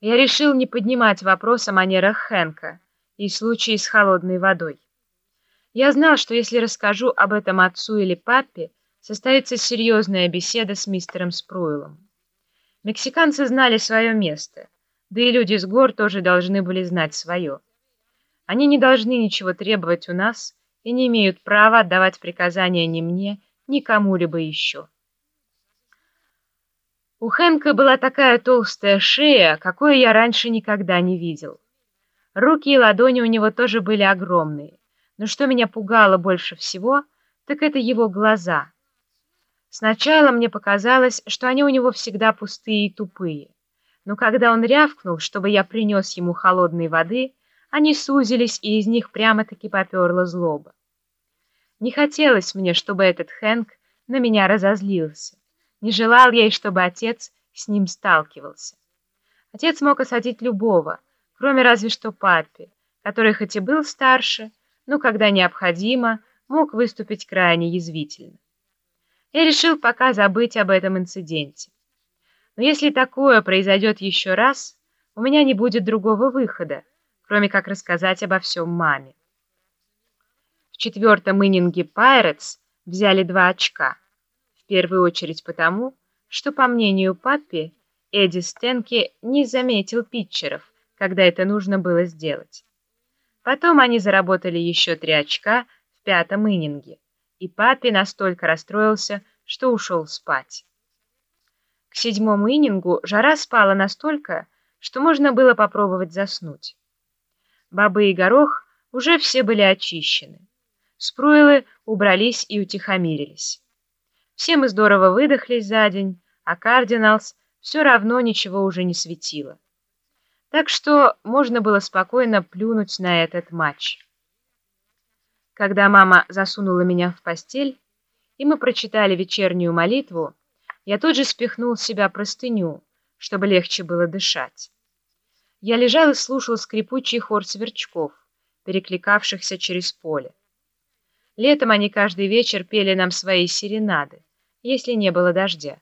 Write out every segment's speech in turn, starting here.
я решил не поднимать вопрос о манерах Хэнка и случае с холодной водой. Я знал, что если расскажу об этом отцу или папе, состоится серьезная беседа с мистером Спруилом. Мексиканцы знали свое место, да и люди с гор тоже должны были знать свое. Они не должны ничего требовать у нас и не имеют права отдавать приказания ни мне, ни кому-либо еще. У Хэнка была такая толстая шея, какой я раньше никогда не видел. Руки и ладони у него тоже были огромные, но что меня пугало больше всего, так это его глаза. Сначала мне показалось, что они у него всегда пустые и тупые, но когда он рявкнул, чтобы я принес ему холодной воды, они сузились, и из них прямо-таки поперла злоба. Не хотелось мне, чтобы этот Хэнк на меня разозлился. Не желал я и чтобы отец с ним сталкивался. Отец мог осадить любого, кроме разве что папе, который хоть и был старше, но, когда необходимо, мог выступить крайне язвительно. Я решил пока забыть об этом инциденте. Но если такое произойдет еще раз, у меня не будет другого выхода, кроме как рассказать обо всем маме. В четвертом иннинге Пайретс взяли два очка — первую очередь потому, что, по мнению папи, Эдди Стенки не заметил питчеров, когда это нужно было сделать. Потом они заработали еще три очка в пятом иннинге, и папи настолько расстроился, что ушел спать. К седьмому иннингу жара спала настолько, что можно было попробовать заснуть. Бобы и горох уже все были очищены. Спруилы убрались и утихомирились. Все мы здорово выдохлись за день, а Кардиналс все равно ничего уже не светило. Так что можно было спокойно плюнуть на этот матч. Когда мама засунула меня в постель, и мы прочитали вечернюю молитву, я тут же спихнул с себя простыню, чтобы легче было дышать. Я лежал и слушал скрипучий хор сверчков, перекликавшихся через поле. Летом они каждый вечер пели нам свои серенады если не было дождя.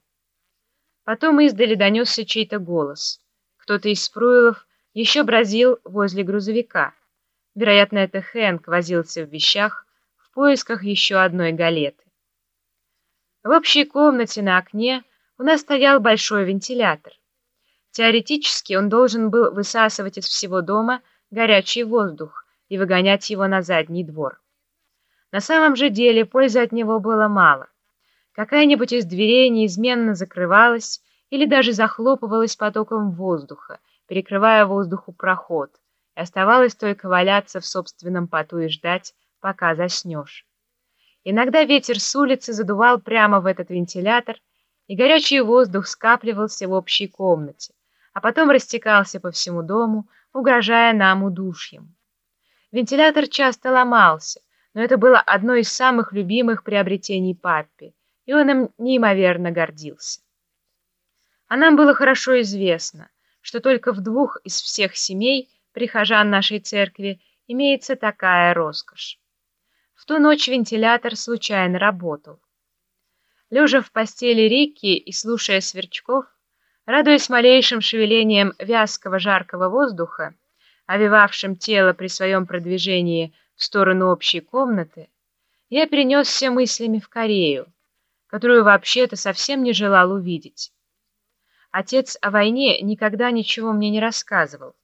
Потом издали донесся чей-то голос. Кто-то из Спруилов еще бразил возле грузовика. Вероятно, это Хэнк возился в вещах в поисках еще одной галеты. В общей комнате на окне у нас стоял большой вентилятор. Теоретически он должен был высасывать из всего дома горячий воздух и выгонять его на задний двор. На самом же деле пользы от него было мало. Какая-нибудь из дверей неизменно закрывалась или даже захлопывалась потоком воздуха, перекрывая воздуху проход, и оставалось только валяться в собственном поту и ждать, пока заснешь. Иногда ветер с улицы задувал прямо в этот вентилятор, и горячий воздух скапливался в общей комнате, а потом растекался по всему дому, угрожая нам удушьем. Вентилятор часто ломался, но это было одно из самых любимых приобретений папи, и он им неимоверно гордился. А нам было хорошо известно, что только в двух из всех семей прихожан нашей церкви имеется такая роскошь. В ту ночь вентилятор случайно работал. Лежа в постели Рикки и слушая сверчков, радуясь малейшим шевелением вязкого жаркого воздуха, овивавшим тело при своем продвижении в сторону общей комнаты, я перенесся мыслями в Корею, которую вообще-то совсем не желал увидеть. Отец о войне никогда ничего мне не рассказывал.